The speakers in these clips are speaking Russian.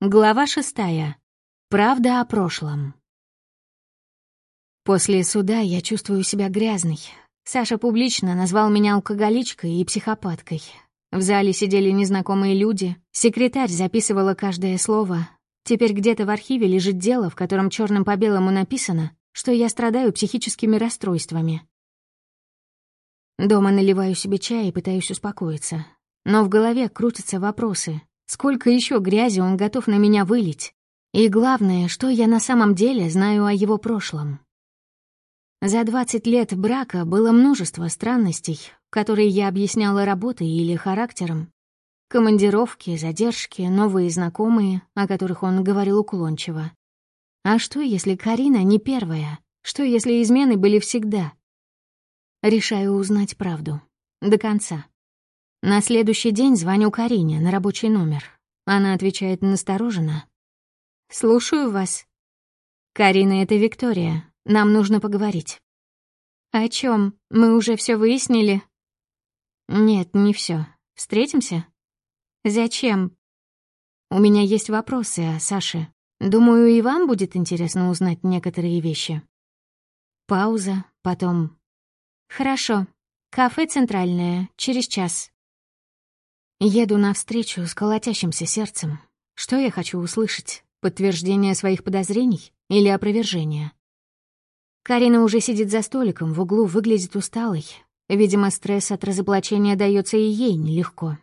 Глава шестая. Правда о прошлом. После суда я чувствую себя грязной. Саша публично назвал меня алкоголичкой и психопаткой. В зале сидели незнакомые люди, секретарь записывала каждое слово. Теперь где-то в архиве лежит дело, в котором черным по белому написано, что я страдаю психическими расстройствами. Дома наливаю себе чай и пытаюсь успокоиться. Но в голове крутятся вопросы, Сколько еще грязи он готов на меня вылить? И главное, что я на самом деле знаю о его прошлом. За 20 лет брака было множество странностей, которые я объясняла работой или характером. Командировки, задержки, новые знакомые, о которых он говорил уклончиво. А что, если Карина не первая? Что, если измены были всегда? Решаю узнать правду. До конца. На следующий день звоню Карине на рабочий номер. Она отвечает настороженно. «Слушаю вас». «Карина, это Виктория. Нам нужно поговорить». «О чем? Мы уже все выяснили?» «Нет, не все. Встретимся?» «Зачем?» «У меня есть вопросы о Саше. Думаю, и вам будет интересно узнать некоторые вещи». Пауза, потом... «Хорошо. Кафе «Центральное», через час. Еду навстречу с колотящимся сердцем. Что я хочу услышать? Подтверждение своих подозрений или опровержение? Карина уже сидит за столиком, в углу выглядит усталой. Видимо, стресс от разоблачения дается и ей нелегко.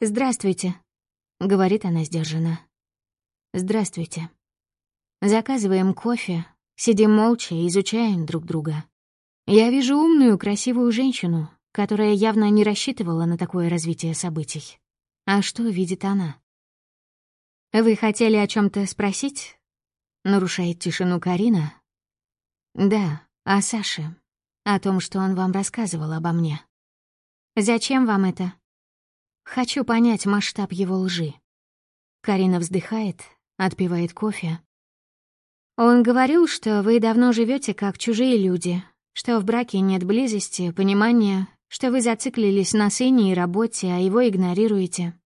«Здравствуйте», — говорит она сдержанно. «Здравствуйте». Заказываем кофе, сидим молча и изучаем друг друга. Я вижу умную, красивую женщину, которая явно не рассчитывала на такое развитие событий. А что видит она? «Вы хотели о чем то спросить?» Нарушает тишину Карина. «Да, о Саше. О том, что он вам рассказывал обо мне. Зачем вам это?» «Хочу понять масштаб его лжи». Карина вздыхает, отпивает кофе. «Он говорил, что вы давно живете как чужие люди, что в браке нет близости, понимания, что вы зациклились на сыне и работе, а его игнорируете.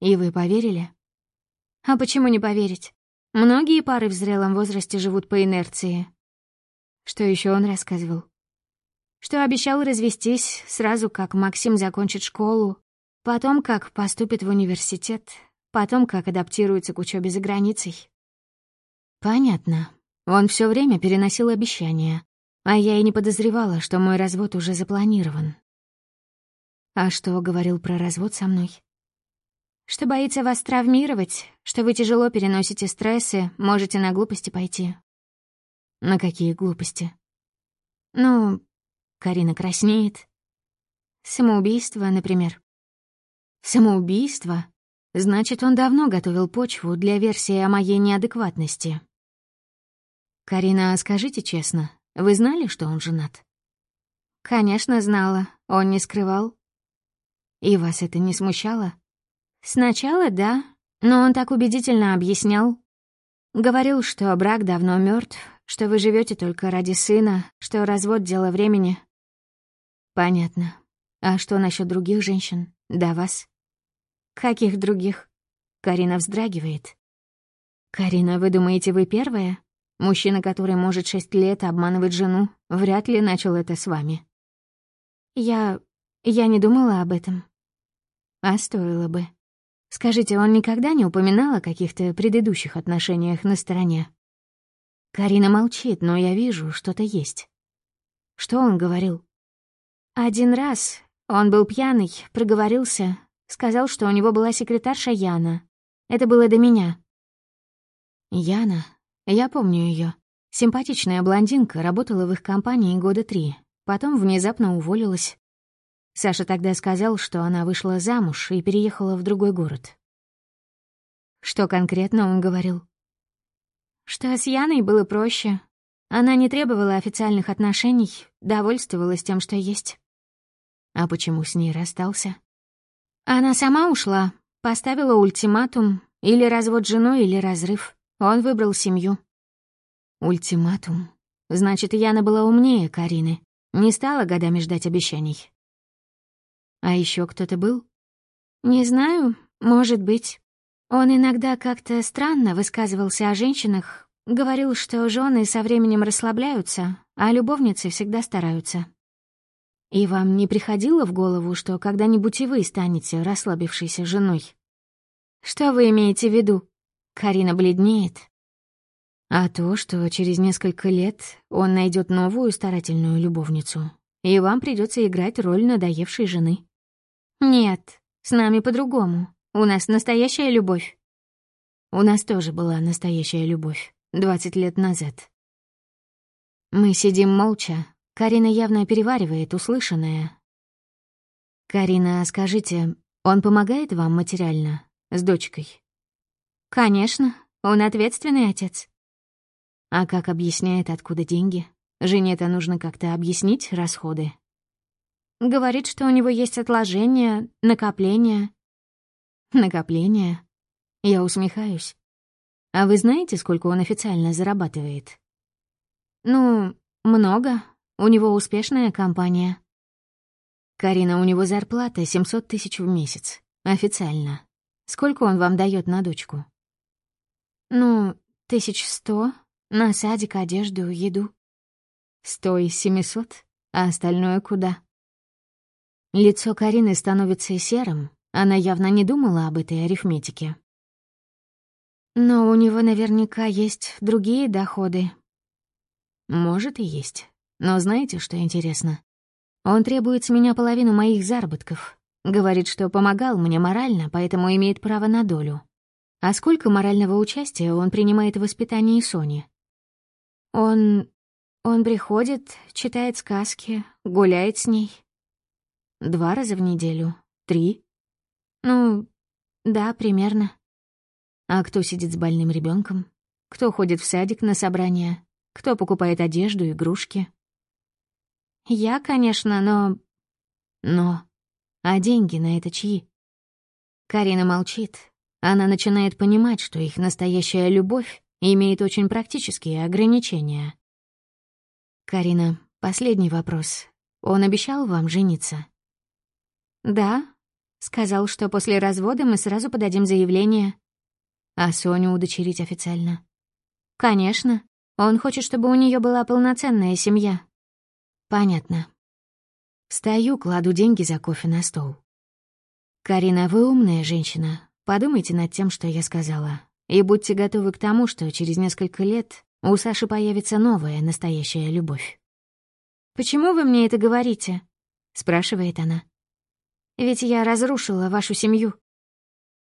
И вы поверили? А почему не поверить? Многие пары в зрелом возрасте живут по инерции. Что еще он рассказывал? Что обещал развестись сразу, как Максим закончит школу, потом, как поступит в университет, потом, как адаптируется к учебе за границей. Понятно. Он все время переносил обещания. А я и не подозревала, что мой развод уже запланирован. А что говорил про развод со мной? Что боится вас травмировать, что вы тяжело переносите стрессы, можете на глупости пойти. На какие глупости? Ну, Карина краснеет. Самоубийство, например. Самоубийство? Значит, он давно готовил почву для версии о моей неадекватности. Карина, скажите честно, вы знали, что он женат? Конечно, знала. Он не скрывал. И вас это не смущало? Сначала да, но он так убедительно объяснял. Говорил, что брак давно мертв, что вы живете только ради сына, что развод — дело времени. Понятно. А что насчет других женщин? До вас? Каких других? Карина вздрагивает. Карина, вы думаете, вы первая? Мужчина, который может шесть лет обманывать жену, вряд ли начал это с вами. Я... я не думала об этом. А стоило бы. Скажите, он никогда не упоминал о каких-то предыдущих отношениях на стороне? Карина молчит, но я вижу, что-то есть. Что он говорил? Один раз он был пьяный, проговорился, сказал, что у него была секретарша Яна. Это было до меня. Яна, я помню ее. Симпатичная блондинка работала в их компании года три, потом внезапно уволилась. Саша тогда сказал, что она вышла замуж и переехала в другой город. Что конкретно он говорил? Что с Яной было проще. Она не требовала официальных отношений, довольствовалась тем, что есть. А почему с ней расстался? Она сама ушла, поставила ультиматум, или развод женой, или разрыв. Он выбрал семью. Ультиматум. Значит, Яна была умнее Карины. Не стала годами ждать обещаний. А еще кто-то был? Не знаю, может быть. Он иногда как-то странно высказывался о женщинах, говорил, что жены со временем расслабляются, а любовницы всегда стараются. И вам не приходило в голову, что когда-нибудь и вы станете расслабившейся женой? Что вы имеете в виду? Карина бледнеет. А то, что через несколько лет он найдет новую старательную любовницу, и вам придется играть роль надоевшей жены. Нет, с нами по-другому. У нас настоящая любовь. У нас тоже была настоящая любовь. Двадцать лет назад. Мы сидим молча. Карина явно переваривает услышанное. «Карина, скажите, он помогает вам материально? С дочкой?» «Конечно, он ответственный отец». «А как объясняет, откуда деньги? Жене-то нужно как-то объяснить расходы». «Говорит, что у него есть отложения, накопления». «Накопления?» Я усмехаюсь. «А вы знаете, сколько он официально зарабатывает?» «Ну, много. У него успешная компания». «Карина, у него зарплата 700 тысяч в месяц. Официально. Сколько он вам дает на дочку?» «Ну, тысяч сто. На садик, одежду, еду». «Сто из семисот? А остальное куда?» Лицо Карины становится серым. Она явно не думала об этой арифметике. «Но у него наверняка есть другие доходы», может и есть. Но знаете, что интересно? Он требует с меня половину моих заработков. Говорит, что помогал мне морально, поэтому имеет право на долю. А сколько морального участия он принимает в воспитании Сони? Он... он приходит, читает сказки, гуляет с ней. Два раза в неделю? Три? Ну, да, примерно. А кто сидит с больным ребенком? Кто ходит в садик на собрания? Кто покупает одежду, игрушки? Я, конечно, но... Но... А деньги на это чьи? Карина молчит. Она начинает понимать, что их настоящая любовь имеет очень практические ограничения. «Карина, последний вопрос. Он обещал вам жениться?» «Да. Сказал, что после развода мы сразу подадим заявление». «А Соню удочерить официально?» «Конечно. Он хочет, чтобы у нее была полноценная семья. Понятно. Встаю, кладу деньги за кофе на стол. Карина, вы умная женщина. Подумайте над тем, что я сказала. И будьте готовы к тому, что через несколько лет у Саши появится новая настоящая любовь. «Почему вы мне это говорите?» — спрашивает она. «Ведь я разрушила вашу семью».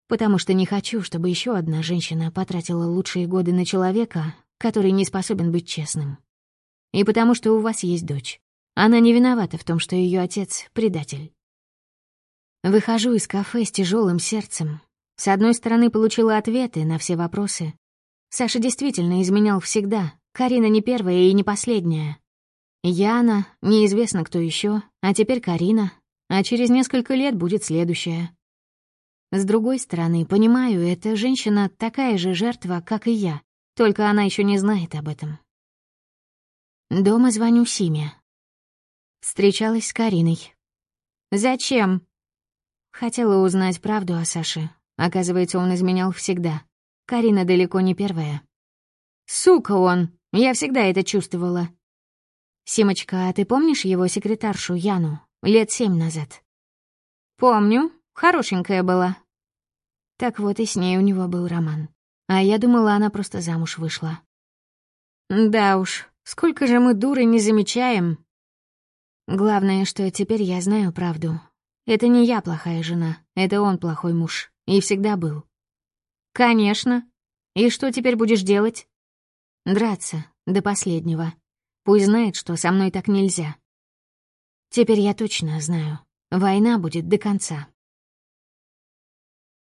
«Потому что не хочу, чтобы еще одна женщина потратила лучшие годы на человека, который не способен быть честным. И потому что у вас есть дочь. Она не виновата в том, что ее отец — предатель. Выхожу из кафе с тяжелым сердцем. С одной стороны, получила ответы на все вопросы. Саша действительно изменял всегда. Карина не первая и не последняя. Яна, неизвестно кто еще, а теперь Карина, а через несколько лет будет следующая. С другой стороны, понимаю, эта женщина такая же жертва, как и я. Только она еще не знает об этом. Дома звоню Симе. Встречалась с Кариной. «Зачем?» Хотела узнать правду о Саше. Оказывается, он изменял всегда. Карина далеко не первая. «Сука он! Я всегда это чувствовала». «Симочка, а ты помнишь его секретаршу Яну лет семь назад?» «Помню. Хорошенькая была». Так вот и с ней у него был роман. А я думала, она просто замуж вышла. Да уж, сколько же мы дуры не замечаем. Главное, что теперь я знаю правду. Это не я плохая жена, это он плохой муж. И всегда был. Конечно. И что теперь будешь делать? Драться до последнего. Пусть знает, что со мной так нельзя. Теперь я точно знаю. Война будет до конца.